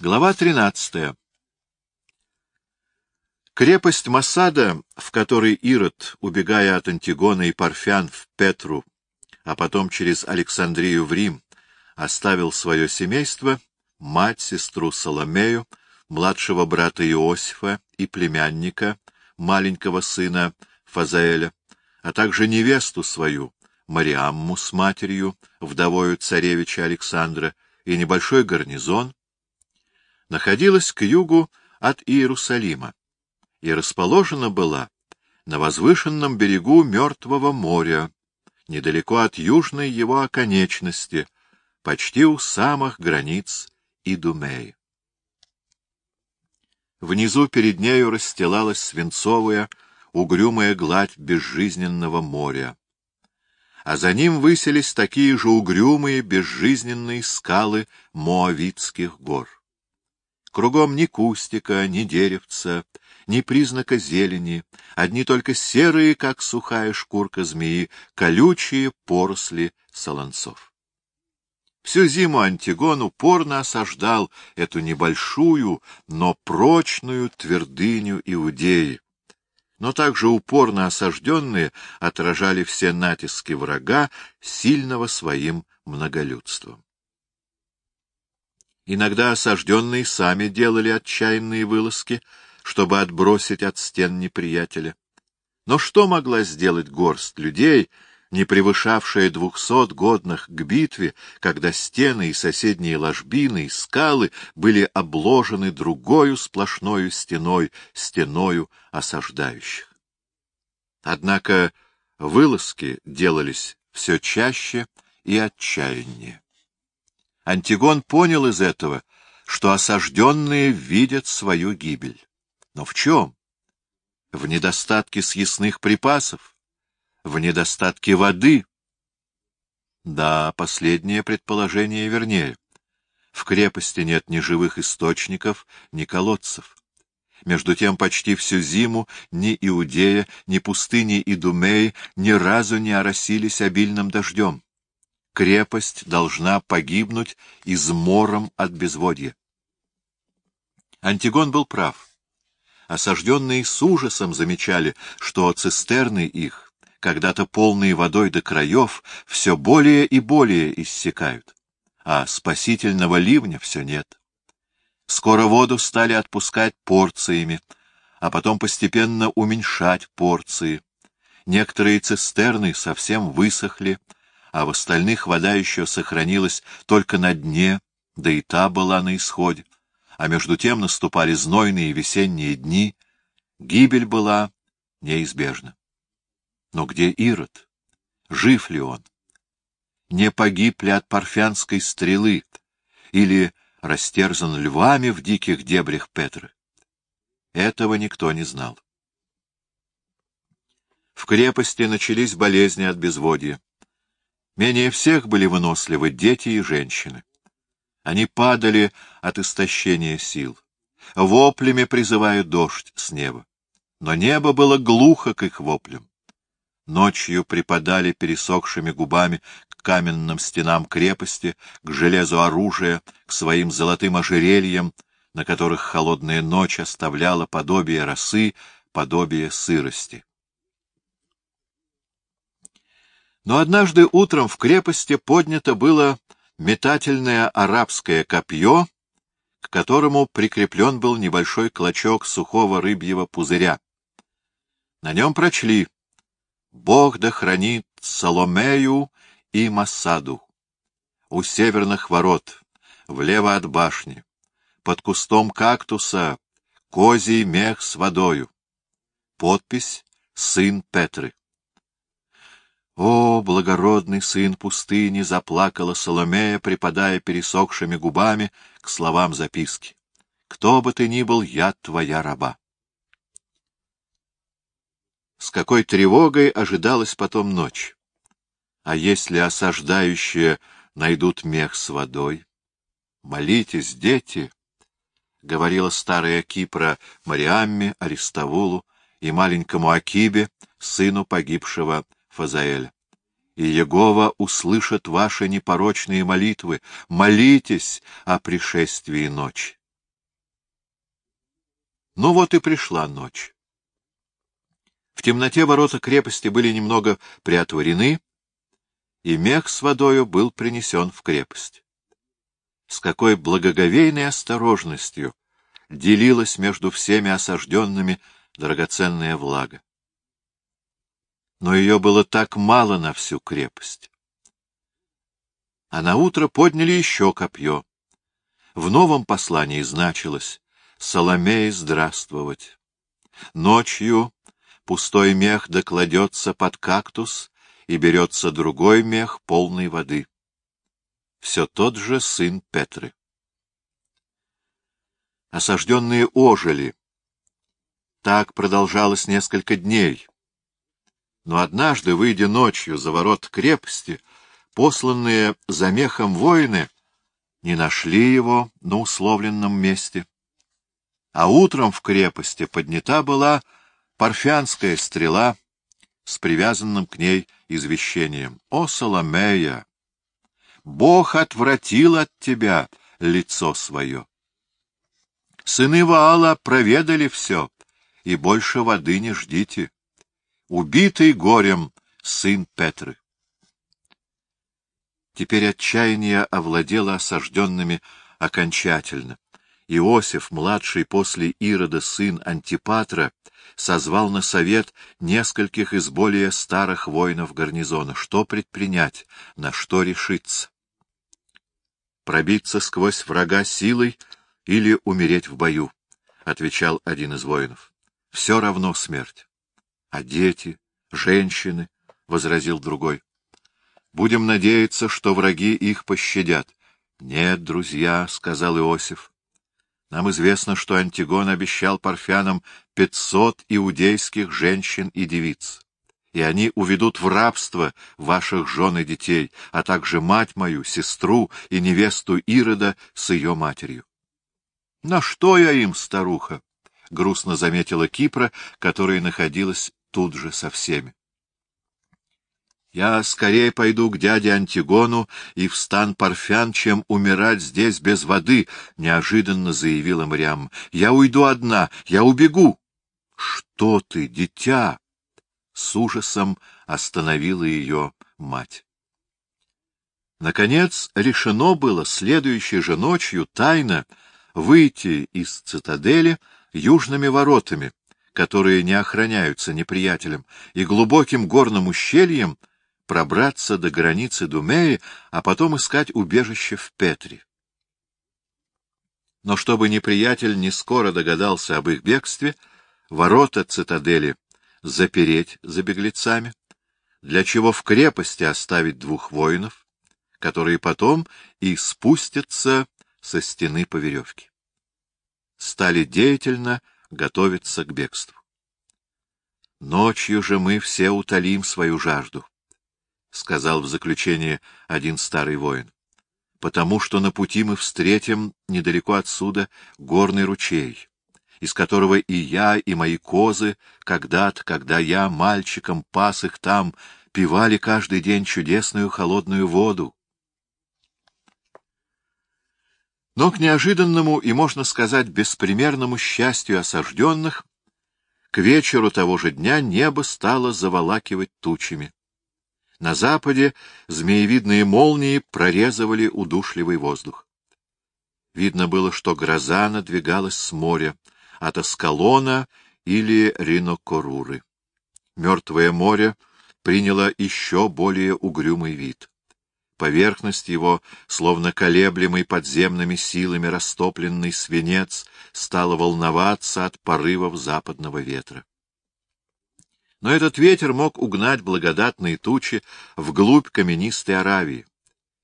Глава 13. Крепость Масада, в которой Ирод, убегая от Антигона и Парфян в Петру, а потом через Александрию в Рим, оставил свое семейство, мать, сестру Соломею, младшего брата Иосифа и племянника, маленького сына Фазаэля, а также невесту свою, Мариамму с матерью, вдовою царевича Александра, и небольшой гарнизон, находилась к югу от Иерусалима и расположена была на возвышенном берегу Мертвого моря, недалеко от южной его оконечности, почти у самых границ Идумеи. Внизу перед нею расстилалась свинцовая, угрюмая гладь безжизненного моря, а за ним высились такие же угрюмые, безжизненные скалы Моавитских гор. Кругом ни кустика, ни деревца, ни признака зелени, одни только серые, как сухая шкурка змеи, колючие поросли солонцов. Всю зиму Антигон упорно осаждал эту небольшую, но прочную твердыню Иудеи. Но также упорно осажденные отражали все натиски врага, сильного своим многолюдством. Иногда осажденные сами делали отчаянные вылазки, чтобы отбросить от стен неприятеля. Но что могла сделать горсть людей, не превышавшая двухсот годных к битве, когда стены и соседние ложбины и скалы были обложены другою сплошною стеной, стеною осаждающих? Однако вылазки делались все чаще и отчаяннее. Антигон понял из этого, что осажденные видят свою гибель. Но в чем? В недостатке съестных припасов? В недостатке воды? Да, последнее предположение вернее. В крепости нет ни живых источников, ни колодцев. Между тем почти всю зиму ни Иудея, ни пустыни Идумеи ни разу не оросились обильным дождем крепость должна погибнуть измором от безводья. Антигон был прав. Осажденные с ужасом замечали, что цистерны их, когда-то полные водой до краев, все более и более иссякают, а спасительного ливня все нет. Скоро воду стали отпускать порциями, а потом постепенно уменьшать порции. Некоторые цистерны совсем высохли, а в остальных вода еще сохранилась только на дне, да и та была на исходе. А между тем наступали знойные весенние дни, гибель была неизбежна. Но где Ирод? Жив ли он? Не погиб ли от парфянской стрелы или растерзан львами в диких дебрях Петры? Этого никто не знал. В крепости начались болезни от безводья. Менее всех были выносливы дети и женщины. Они падали от истощения сил, воплями призывая дождь с неба. Но небо было глухо к их воплям. Ночью припадали пересохшими губами к каменным стенам крепости, к железу оружия, к своим золотым ожерельям, на которых холодная ночь оставляла подобие росы, подобие сырости. Но однажды утром в крепости поднято было метательное арабское копье, к которому прикреплен был небольшой клочок сухого рыбьего пузыря. На нем прочли «Бог да хранит Соломею и Масаду у северных ворот, влево от башни, под кустом кактуса, козий мех с водою». Подпись «Сын Петры». «О, благородный сын пустыни!» — заплакала Соломея, припадая пересохшими губами к словам записки. «Кто бы ты ни был, я твоя раба». С какой тревогой ожидалась потом ночь. А если осаждающие найдут мех с водой? Молитесь, дети, — говорила старая Кипра Мариамме, Аристовулу и маленькому Акибе, сыну погибшего Фазаэля. И Егова услышит ваши непорочные молитвы. Молитесь о пришествии ночи. Ну вот и пришла ночь. В темноте ворота крепости были немного приотворены, и мех с водою был принесен в крепость. С какой благоговейной осторожностью делилась между всеми осажденными драгоценная влага. Но ее было так мало на всю крепость. А на утро подняли еще копье. В новом послании значилось «Соломей здравствовать». Ночью пустой мех докладется под кактус, и берется другой мех, полный воды. Все тот же сын Петры. Осажденные ожили. Так продолжалось несколько дней. Но однажды, выйдя ночью за ворот крепости, посланные за мехом воины не нашли его на условленном месте. А утром в крепости поднята была парфянская стрела с привязанным к ней извещением. «О, Соломея! Бог отвратил от тебя лицо свое!» Сыны Ваала проведали все, и больше воды не ждите. Убитый горем сын Петры. Теперь отчаяние овладело осажденными окончательно. Иосиф, младший после Ирода сын Антипатра, созвал на совет нескольких из более старых воинов гарнизона. Что предпринять, на что решиться? Пробиться сквозь врага силой или умереть в бою, — отвечал один из воинов. — Все равно смерть. — А дети, женщины, — возразил другой. — Будем надеяться, что враги их пощадят. — Нет, друзья, — сказал Иосиф, нам известно, что Антигон обещал парфянам пятьсот иудейских женщин и девиц, и они уведут в рабство ваших жен и детей, а также мать мою, сестру и невесту Ирода с ее матерью. — На что я им, старуха? — грустно заметила Кипра, которая находилась тут же со всеми. Я скорее пойду к дяде Антигону и в стан Парфян, чем умирать здесь без воды, — неожиданно заявила Мариам. — Я уйду одна, я убегу. — Что ты, дитя? — с ужасом остановила ее мать. Наконец решено было следующей же ночью тайно выйти из цитадели южными воротами, которые не охраняются неприятелем, и глубоким горным ущельем — пробраться до границы Думеи, а потом искать убежище в Петре. Но чтобы неприятель не скоро догадался об их бегстве, ворота цитадели запереть за беглецами, для чего в крепости оставить двух воинов, которые потом и спустятся со стены по веревке. Стали деятельно готовиться к бегству. Ночью же мы все утолим свою жажду. — сказал в заключение один старый воин, — потому что на пути мы встретим недалеко отсюда горный ручей, из которого и я, и мои козы, когда-то, когда я мальчиком пас их там, пивали каждый день чудесную холодную воду. Но к неожиданному и, можно сказать, беспримерному счастью осажденных, к вечеру того же дня небо стало заволакивать тучами. На западе змеевидные молнии прорезывали удушливый воздух. Видно было, что гроза надвигалась с моря, от Аскалона или Ринокоруры. Мертвое море приняло еще более угрюмый вид. Поверхность его, словно колеблемый подземными силами растопленный свинец, стала волноваться от порывов западного ветра. Но этот ветер мог угнать благодатные тучи вглубь каменистой Аравии.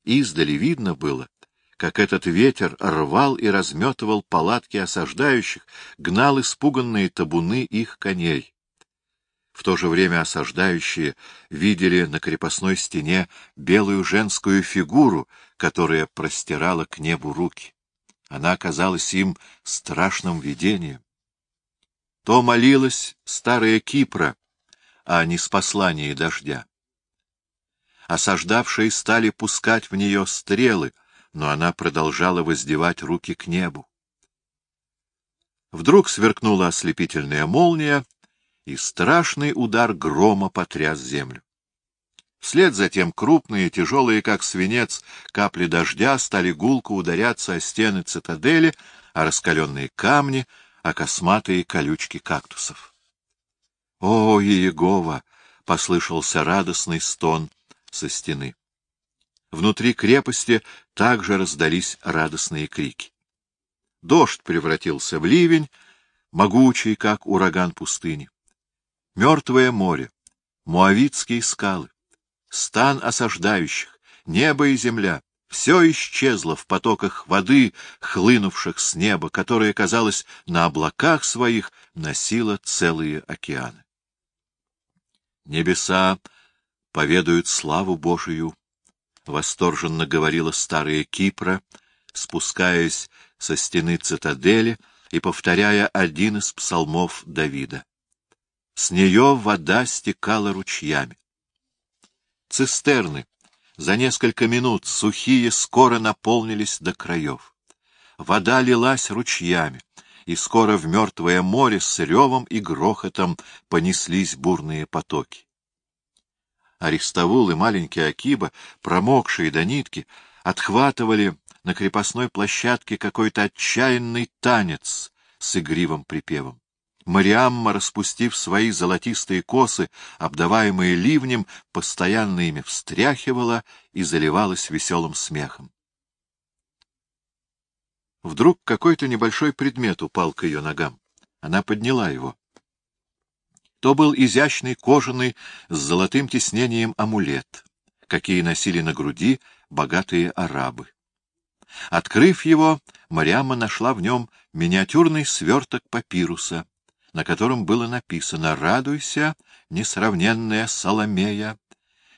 Издали видно было, как этот ветер рвал и разметывал палатки осаждающих, гнал испуганные табуны их коней. В то же время осаждающие видели на крепостной стене белую женскую фигуру, которая простирала к небу руки. Она казалась им страшным видением. То молилась старая Кипра, а не с послания дождя. Осаждавшие стали пускать в нее стрелы, но она продолжала воздевать руки к небу. Вдруг сверкнула ослепительная молния, и страшный удар грома потряс землю. Вслед затем крупные, тяжелые, как свинец, капли дождя стали гулко ударяться о стены цитадели, о раскаленные камни, о косматые колючки кактусов. — О, Иегова! — послышался радостный стон со стены. Внутри крепости также раздались радостные крики. Дождь превратился в ливень, могучий, как ураган пустыни. Мертвое море, муавитские скалы, стан осаждающих, небо и земля — все исчезло в потоках воды, хлынувших с неба, которое, казалось, на облаках своих носило целые океаны. Небеса поведают славу Божию, — восторженно говорила старая Кипра, спускаясь со стены цитадели и повторяя один из псалмов Давида. С нее вода стекала ручьями. Цистерны за несколько минут сухие скоро наполнились до краев. Вода лилась ручьями, и скоро в мертвое море с ревом и грохотом понеслись бурные потоки. Аристовул и маленький Акиба, промокшие до нитки, отхватывали на крепостной площадке какой-то отчаянный танец с игривым припевом. Мариамма, распустив свои золотистые косы, обдаваемые ливнем, постоянно ими встряхивала и заливалась веселым смехом. Вдруг какой-то небольшой предмет упал к ее ногам. Она подняла его. То был изящный кожаный с золотым тиснением амулет, какие носили на груди богатые арабы. Открыв его, Мариамма нашла в нем миниатюрный сверток папируса, на котором было написано «Радуйся, несравненная Соломея,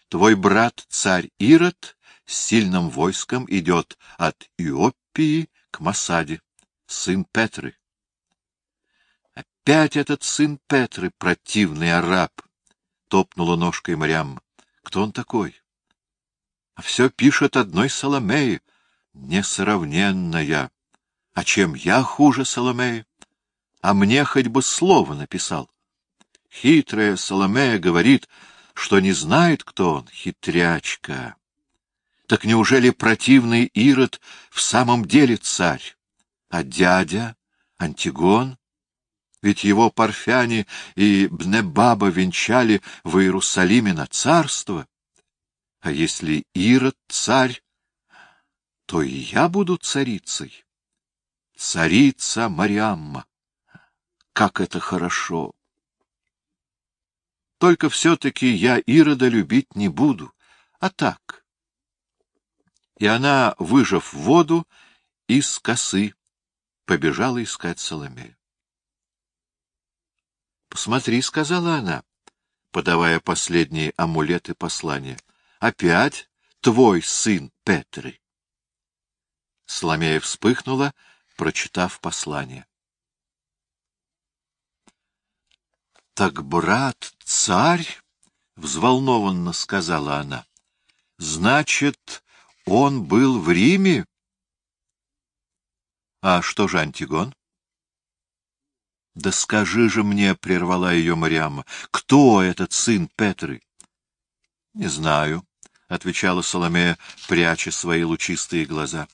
твой брат царь Ирод с сильным войском идет от Иоппии к Масаде, сын Петры». «Опять этот сын Петры, противный араб!» — топнула ножкой Мариамма. «Кто он такой?» «А все пишет одной Соломеи, несравненная. А чем я хуже Соломеи?» А мне хоть бы слово написал. Хитрая Соломея говорит, что не знает, кто он, хитрячка. Так неужели противный Ирод в самом деле царь? А дядя, Антигон? Ведь его Парфяне и Бнебаба венчали в Иерусалиме на царство. А если Ирод царь, то и я буду царицей. Царица Мариамма. Как это хорошо! Только все-таки я Ирода любить не буду, а так. И она, выжав воду из косы, побежала искать Соломею. «Посмотри», — сказала она, подавая последние амулеты послания, — «опять твой сын Петры». Соломея вспыхнула, прочитав послание. — Так брат царь? — взволнованно сказала она. — Значит, он был в Риме? — А что же Антигон? — Да скажи же мне, — прервала ее Мариамма, — кто этот сын Петры? — Не знаю, — отвечала Соломея, пряча свои лучистые глаза.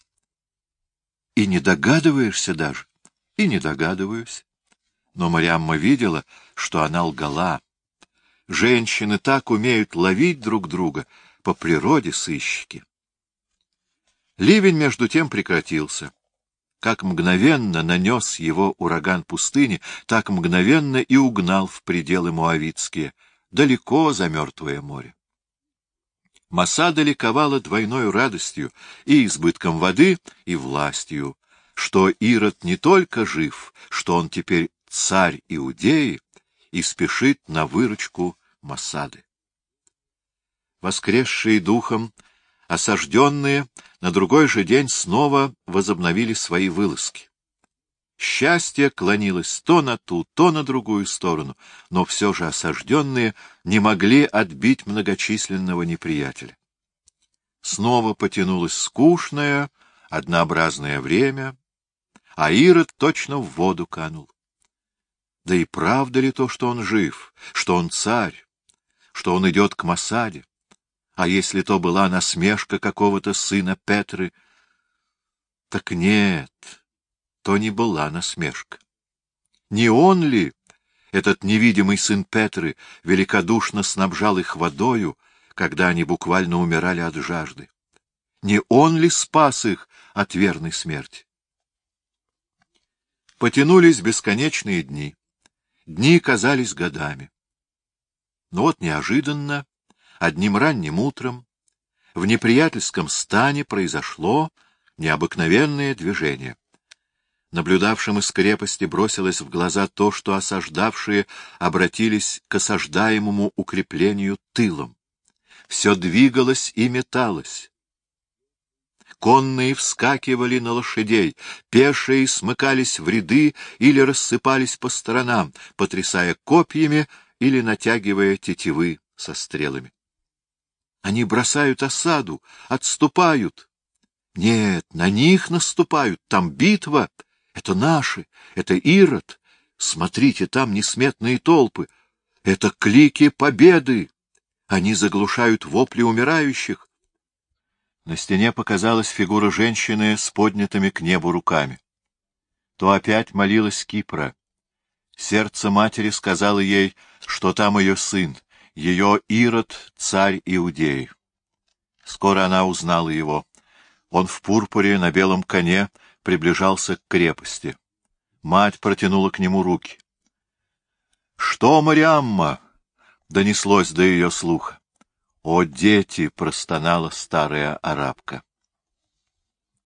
— И не догадываешься даже? — И не догадываюсь. Но Мариамма видела, что она лгала. Женщины так умеют ловить друг друга, по природе сыщики. Ливень между тем прекратился. Как мгновенно нанес его ураган пустыни, так мгновенно и угнал в пределы Муавитские, далеко за Мертвое море. Масада ликовала двойной радостью и избытком воды, и властью, что Ирод не только жив, что он теперь царь Иудеи и спешит на выручку Масады. Воскресшие духом, осажденные, на другой же день снова возобновили свои вылазки. Счастье клонилось то на ту, то на другую сторону, но все же осажденные не могли отбить многочисленного неприятеля. Снова потянулось скучное, однообразное время, а Ирод точно в воду канул. Да и правда ли то, что он жив, что он царь, что он идет к Масаде? А если то была насмешка какого-то сына Петры? Так нет, то не была насмешка. Не он ли, этот невидимый сын Петры, великодушно снабжал их водою, когда они буквально умирали от жажды? Не он ли спас их от верной смерти? Потянулись бесконечные дни. Дни казались годами. Но вот неожиданно, одним ранним утром, в неприятельском стане произошло необыкновенное движение. Наблюдавшим из крепости бросилось в глаза то, что осаждавшие обратились к осаждаемому укреплению тылом. Все двигалось и металось. Конные вскакивали на лошадей, пешие смыкались в ряды или рассыпались по сторонам, потрясая копьями или натягивая тетивы со стрелами. Они бросают осаду, отступают. Нет, на них наступают, там битва. Это наши, это Ирод. Смотрите, там несметные толпы. Это клики победы. Они заглушают вопли умирающих. На стене показалась фигура женщины с поднятыми к небу руками. То опять молилась Кипра. Сердце матери сказало ей, что там ее сын, ее Ирод, царь Иудеи. Скоро она узнала его. Он в пурпуре на белом коне приближался к крепости. Мать протянула к нему руки. — Что, Мариамма? — донеслось до ее слуха. «О, дети!» — простонала старая арабка.